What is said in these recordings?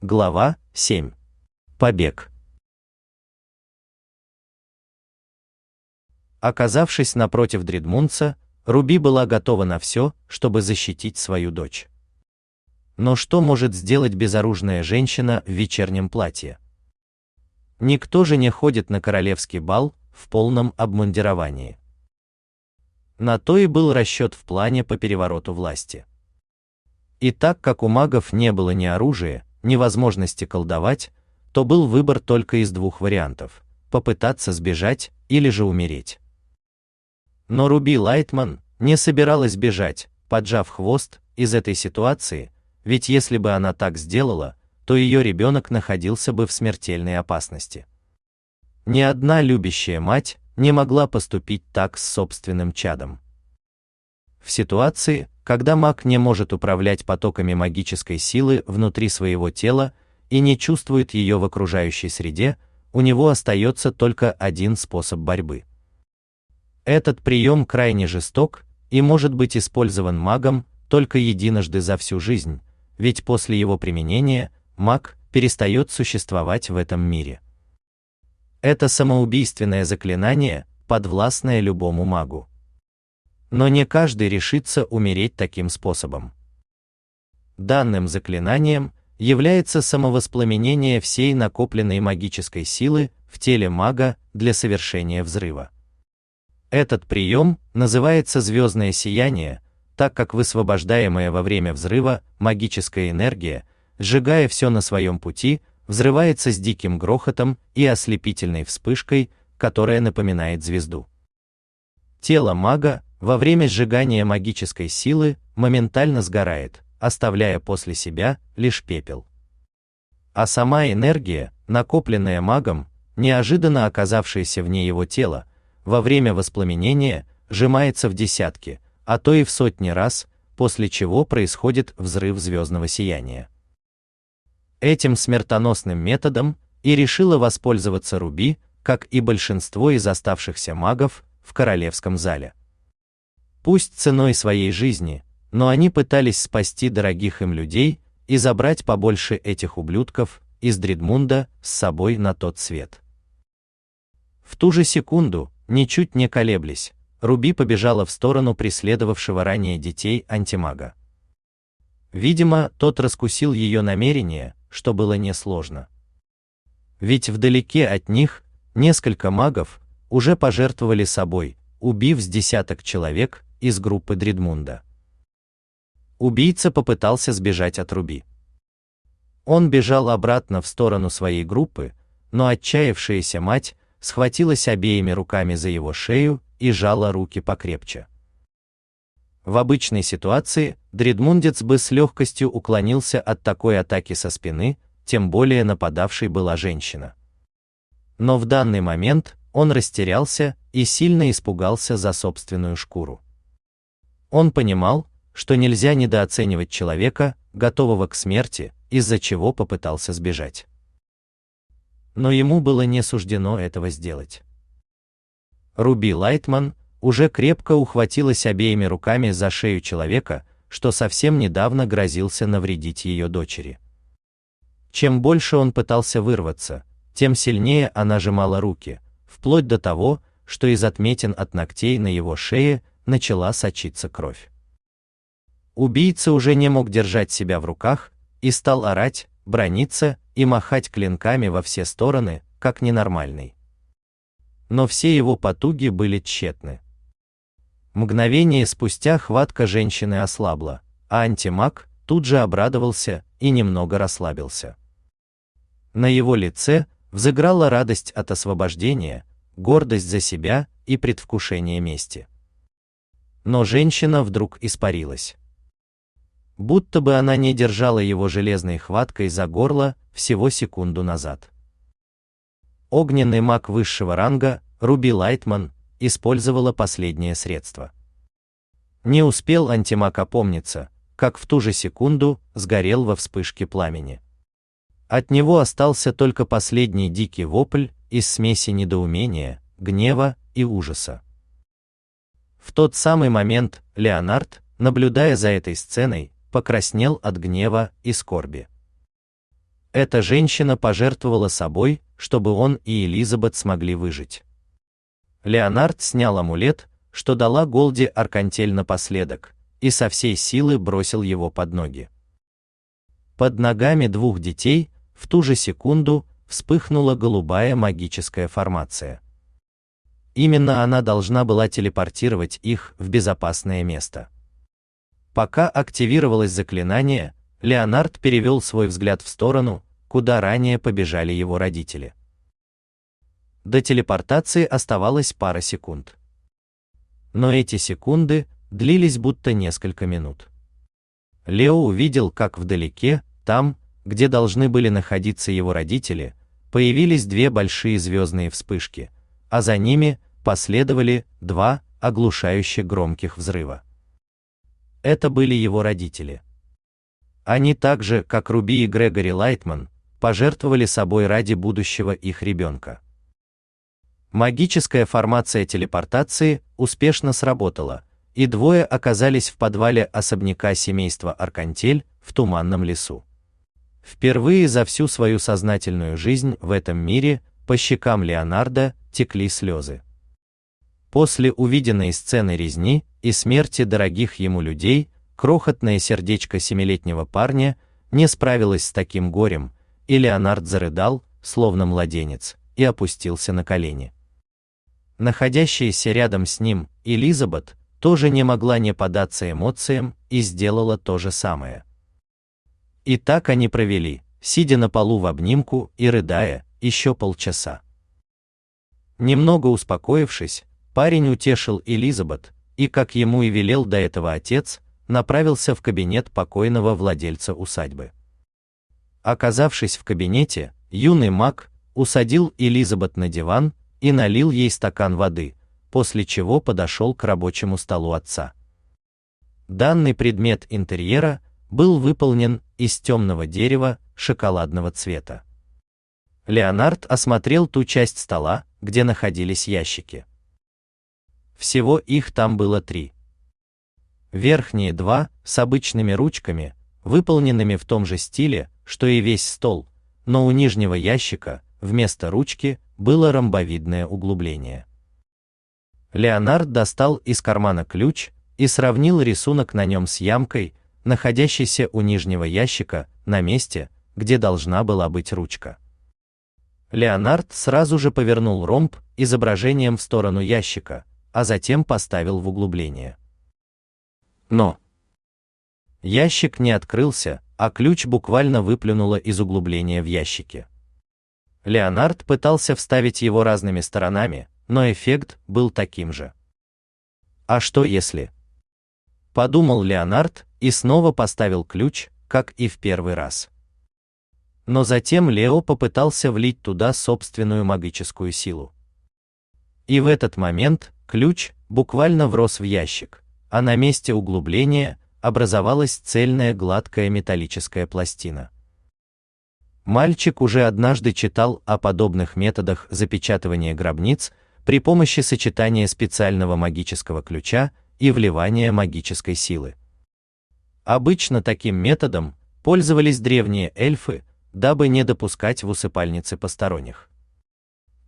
Глава 7. Побег. Оказавшись напротив Дредмунца, Руби была готова на все, чтобы защитить свою дочь. Но что может сделать безоружная женщина в вечернем платье? Никто же не ходит на королевский бал в полном обмундировании. На то и был расчет в плане по перевороту власти. И так как у магов не было ни оружия, ни возможности колдовать, то был выбор только из двух вариантов: попытаться сбежать или же умереть. Но Руби Лайтман не собиралась бежать, поджав хвост из этой ситуации, ведь если бы она так сделала, то ее ребенок находился бы в смертельной опасности. Ни одна любящая мать не могла поступить так с собственным чадом. В ситуации, когда маг не может управлять потоками магической силы внутри своего тела и не чувствует ее в окружающей среде, у него остается только один способ борьбы. Этот прием крайне жесток и может быть использован магом только единожды за всю жизнь, ведь после его применения маг перестает существовать в этом мире. Это самоубийственное заклинание, подвластное любому магу. Но не каждый решится умереть таким способом. Данным заклинанием является самовоспламенение всей накопленной магической силы в теле мага для совершения взрыва. Этот прием называется звездное сияние, так как высвобождаемая во время взрыва магическая энергия, сжигая все на своем пути, взрывается с диким грохотом и ослепительной вспышкой, которая напоминает звезду. Тело мага во время сжигания магической силы моментально сгорает, оставляя после себя лишь пепел. А сама энергия, накопленная магом, неожиданно оказавшаяся вне его тела, во время воспламенения сжимается в десятки, а то и в сотни раз, после чего происходит взрыв звездного сияния. Этим смертоносным методом и решила воспользоваться Руби, как и большинство из оставшихся магов в королевском зале. Пусть ценой своей жизни, но они пытались спасти дорогих им людей и забрать побольше этих ублюдков из Дредмунда с собой на тот свет. В ту же секунду, ничуть не колеблясь, Руби побежала в сторону преследовавшего ранее детей антимага. Видимо, тот раскусил ее намерение, что было несложно. Ведь вдалеке от них несколько магов уже пожертвовали собой, убив с десяток человек из группы Дредмунда. Убийца попытался сбежать от Руби. Он бежал обратно в сторону своей группы, но отчаявшаяся мать схватилась обеими руками за его шею и жала руки покрепче. В обычной ситуации Дредмундец бы с легкостью уклонился от такой атаки со спины, тем более нападавшей была женщина. Но в данный момент он растерялся и сильно испугался за собственную шкуру. Он понимал, что нельзя недооценивать человека, готового к смерти, из-за чего попытался сбежать. Но ему было не суждено этого сделать. Руби Лайтман уже крепко ухватилась обеими руками за шею человека, что совсем недавно грозился навредить ее дочери. Чем больше он пытался вырваться, тем сильнее она сжимала руки, вплоть до того, что из отметин от ногтей на его шее начала сочиться кровь. Убийца уже не мог держать себя в руках и стал орать, брониться и махать клинками во все стороны, как ненормальный. Но все его потуги были тщетны. Мгновение спустя хватка женщины ослабла, а антимаг тут же обрадовался и немного расслабился. На его лице взыграла радость от освобождения, гордость за себя и предвкушение мести. Но женщина вдруг испарилась. Будто бы она не держала его железной хваткой за горло всего секунду назад. Огненный маг высшего ранга, Руби Лайтман, использовала последнее средство. Не успел антимаг опомниться, как в ту же секунду сгорел во вспышке пламени. От него остался только последний дикий вопль из смеси недоумения, гнева и ужаса. В тот самый момент Леонард, наблюдая за этой сценой, покраснел от гнева и скорби. Эта женщина пожертвовала собой, чтобы он и Элизабет смогли выжить. Леонард снял амулет, что дала Голди Аркантель напоследок, и со всей силы бросил его под ноги. Под ногами двух детей в ту же секунду вспыхнула голубая магическая формация. Именно она должна была телепортировать их в безопасное место. Пока активировалось заклинание, Леонард перевел свой взгляд в сторону, куда ранее побежали его родители. До телепортации оставалось пара секунд. Но эти секунды длились будто несколько минут. Лео увидел, как вдалеке, там, где должны были находиться его родители, появились две большие звездные вспышки, а за ними последовали два оглушающе громких взрыва. Это были его родители. Они так же, как Руби и Грегори Лайтман, пожертвовали собой ради будущего их ребенка. Магическая формация телепортации успешно сработала, и двое оказались в подвале особняка семейства Аркантель в туманном лесу. Впервые за всю свою сознательную жизнь в этом мире по щекам Леонардо текли слезы. После увиденной сцены резни и смерти дорогих ему людей, крохотное сердечко семилетнего парня не справилось с таким горем, и Леонард зарыдал, словно младенец, и опустился на колени. Находящаяся рядом с ним Элизабет тоже не могла не поддаться эмоциям и сделала то же самое. И так они провели, сидя на полу в обнимку и рыдая, еще полчаса. Немного успокоившись, парень утешил Элизабет, и, как ему и велел до этого отец, направился в кабинет покойного владельца усадьбы. Оказавшись в кабинете, юный маг усадил Элизабет на диван и налил ей стакан воды, после чего подошел к рабочему столу отца. Данный предмет интерьера был выполнен из темного дерева шоколадного цвета. Леонард осмотрел ту часть стола, где находились ящики. Всего их там было три. Верхние два с обычными ручками, выполненными в том же стиле, что и весь стол, но у нижнего ящика вместо ручки было ромбовидное углубление. Леонард достал из кармана ключ и сравнил рисунок на нем с ямкой, находящейся у нижнего ящика, на месте, где должна была быть ручка. Леонард сразу же повернул ромб изображением в сторону ящика, а затем поставил в углубление. Но ящик не открылся, а ключ буквально выплюнуло из углубления в ящике. Леонард пытался вставить его разными сторонами, но эффект был таким же. А что если? Подумал Леонард и снова поставил ключ, как и в первый раз. Но затем Лео попытался влить туда собственную магическую силу. И в этот момент ключ буквально врос в ящик, а на месте углубления образовалась цельная гладкая металлическая пластина. Мальчик уже однажды читал о подобных методах запечатывания гробниц при помощи сочетания специального магического ключа и вливания магической силы. Обычно таким методом пользовались древние эльфы, дабы не допускать в усыпальнице посторонних.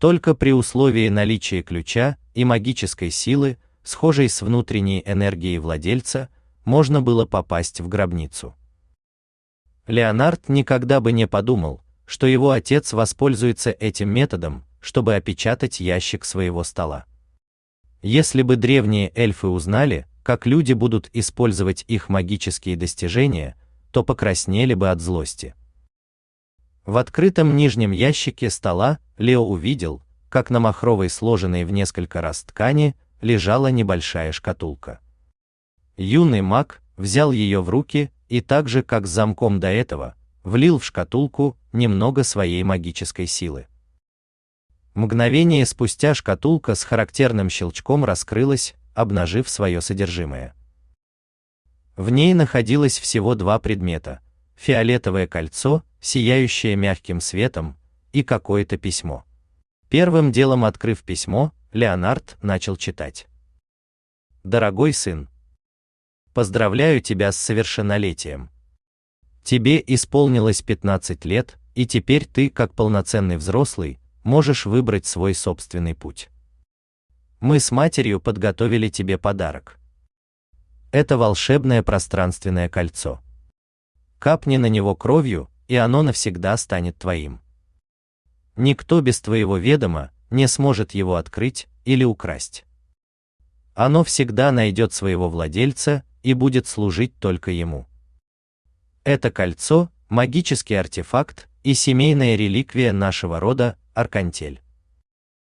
Только при условии наличия ключа и магической силы, схожей с внутренней энергией владельца, можно было попасть в гробницу. Леонард никогда бы не подумал, что его отец воспользуется этим методом, чтобы опечатать ящик своего стола. Если бы древние эльфы узнали, как люди будут использовать их магические достижения, то покраснели бы от злости. В открытом нижнем ящике стола Лео увидел, как на махровой сложенной в несколько раз ткани лежала небольшая шкатулка. Юный маг взял ее в руки и так же, как с замком до этого, влил в шкатулку немного своей магической силы. Мгновение спустя шкатулка с характерным щелчком раскрылась, обнажив свое содержимое. В ней находилось всего два предмета: фиолетовое кольцо, сияющее мягким светом, и какое-то письмо. Первым делом открыв письмо, Леонард начал читать. Дорогой сын, Поздравляю тебя с совершеннолетием. Тебе исполнилось 15 лет, и теперь ты, как полноценный взрослый, можешь выбрать свой собственный путь. Мы с матерью подготовили тебе подарок. Это волшебное пространственное кольцо. Капни на него кровью, и оно навсегда станет твоим. Никто без твоего ведома не сможет его открыть или украсть. Оно всегда найдет своего владельца и будет служить только ему. Это кольцо – магический артефакт и семейная реликвия нашего рода – Аркантель.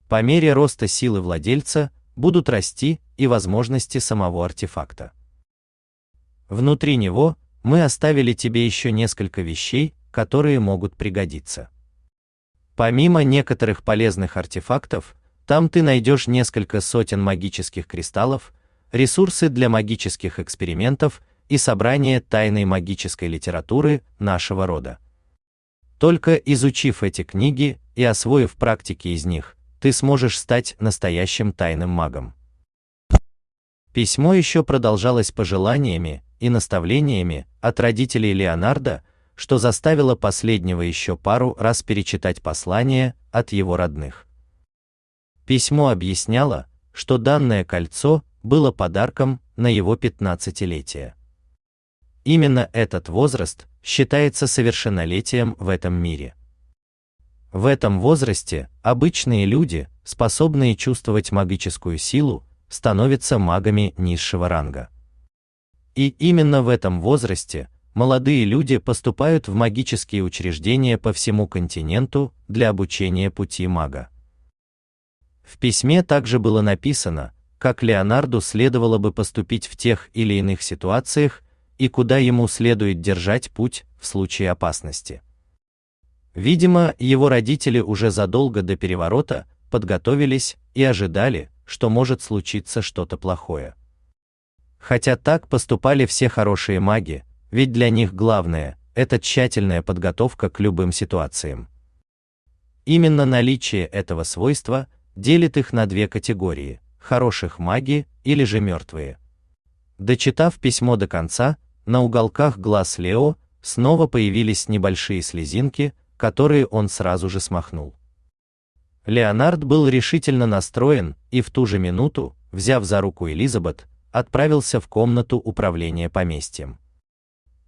По мере роста силы владельца будут расти и возможности самого артефакта. Внутри него мы оставили тебе еще несколько вещей, которые могут пригодиться. Помимо некоторых полезных артефактов, там ты найдешь несколько сотен магических кристаллов, ресурсы для магических экспериментов и собрание тайной магической литературы нашего рода. Только изучив эти книги и освоив практики из них, ты сможешь стать настоящим тайным магом. Письмо еще продолжалось пожеланиями и наставлениями от родителей Леонардо, что заставило последнего еще пару раз перечитать послание от его родных. Письмо объясняло, что данное кольцо было подарком на его пятнадцатилетие. Именно этот возраст считается совершеннолетием в этом мире. В этом возрасте обычные люди, способные чувствовать магическую силу, становятся магами низшего ранга. И именно в этом возрасте молодые люди поступают в магические учреждения по всему континенту для обучения пути мага. В письме также было написано, как Леонарду следовало бы поступить в тех или иных ситуациях и куда ему следует держать путь в случае опасности. Видимо, его родители уже задолго до переворота подготовились и ожидали, что может случиться что-то плохое. Хотя так поступали все хорошие маги, ведь для них главное это тщательная подготовка к любым ситуациям. Именно наличие этого свойства делит их на две категории: хороших маги или же мертвые. Дочитав письмо до конца, на уголках глаз Лео снова появились небольшие слезинки, которые он сразу же смахнул. Леонард был решительно настроен и в ту же минуту, взяв за руку Элизабет, отправился в комнату управления поместьем.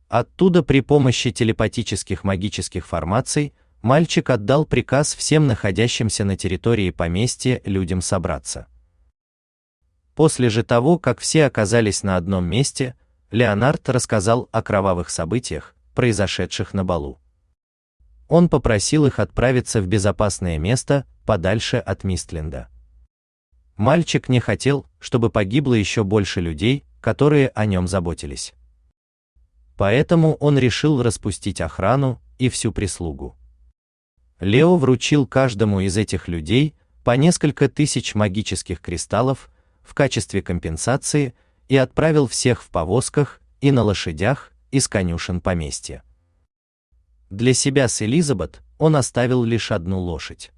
Оттуда при помощи телепатических магических формаций мальчик отдал приказ всем находящимся на территории поместья людям собраться. После же того, как все оказались на одном месте, Леонард рассказал о кровавых событиях, произошедших на балу. Он попросил их отправиться в безопасное место, подальше от Мистленда. Мальчик не хотел, чтобы погибло еще больше людей, которые о нем заботились. Поэтому он решил распустить охрану и всю прислугу. Лео вручил каждому из этих людей по несколько тысяч магических кристаллов в качестве компенсации и отправил всех в повозках и на лошадях из конюшен поместья. Для себя с Элизабет он оставил лишь одну лошадь.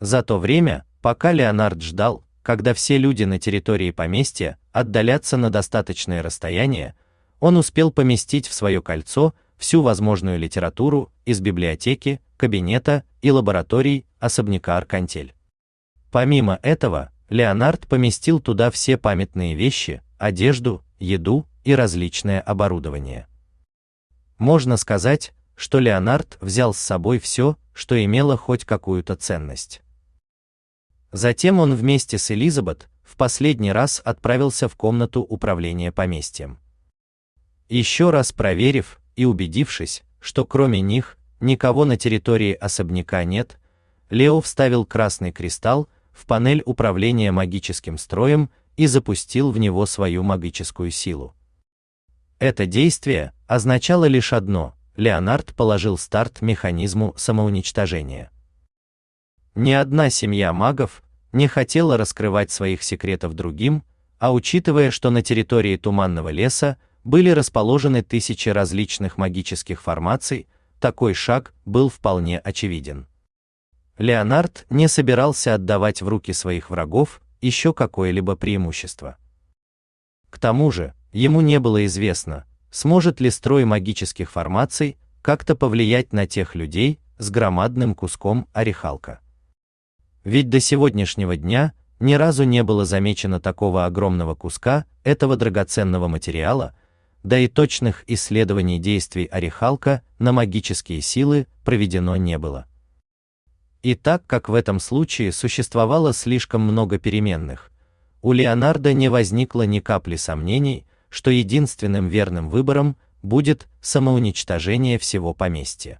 За то время, пока Леонард ждал, когда все люди на территории поместья отдалятся на достаточное расстояние, он успел поместить в свое кольцо всю возможную литературу из библиотеки, кабинета и лабораторий особняка Аркантель. Помимо этого, Леонард поместил туда все памятные вещи, одежду, еду и различное оборудование. Можно сказать, что Леонард взял с собой все, что имело хоть какую-то ценность. Затем он вместе с Элизабет в последний раз отправился в комнату управления поместьем. Еще раз проверив и убедившись, что кроме них никого на территории особняка нет, Лео вставил красный кристалл в панель управления магическим строем и запустил в него свою магическую силу. Это действие означало лишь одно: Леонард положил старт механизму самоуничтожения. Ни одна семья магов не хотела раскрывать своих секретов другим, а учитывая, что на территории Туманного леса были расположены тысячи различных магических формаций, такой шаг был вполне очевиден. Леонард не собирался отдавать в руки своих врагов еще какое-либо преимущество. К тому же, ему не было известно, сможет ли строй магических формаций как-то повлиять на тех людей с громадным куском орехалка. Ведь до сегодняшнего дня ни разу не было замечено такого огромного куска этого драгоценного материала, да и точных исследований действий орехалка на магические силы проведено не было. И так как в этом случае существовало слишком много переменных, у Леонардо не возникло ни капли сомнений, что единственным верным выбором будет самоуничтожение всего поместья.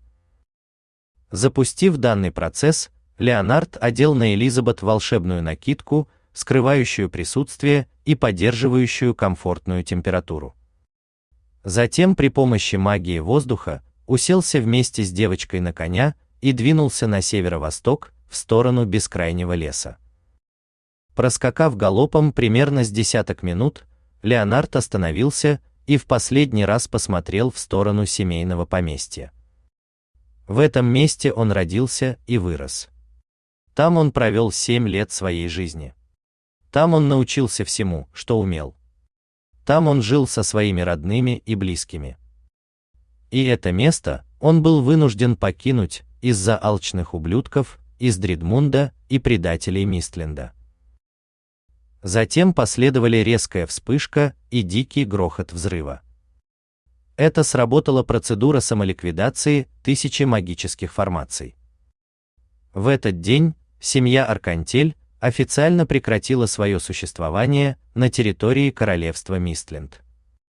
Запустив данный процесс, Леонард одел на Элизабет волшебную накидку, скрывающую присутствие и поддерживающую комфортную температуру. Затем при помощи магии воздуха уселся вместе с девочкой на коня и двинулся на северо-восток, в сторону бескрайнего леса. Проскакав галопом примерно с десяток минут, Леонард остановился и в последний раз посмотрел в сторону семейного поместья. В этом месте он родился и вырос. Там он провел семь лет своей жизни. Там он научился всему, что умел. Там он жил со своими родными и близкими. И это место он был вынужден покинуть из-за алчных ублюдков из Дридмунда и предателей Мистленда. Затем последовали резкая вспышка и дикий грохот взрыва. Это сработала процедура самоликвидации тысячи магических формаций. В этот день семья Аркантель официально прекратила свое существование на территории королевства Мистленд.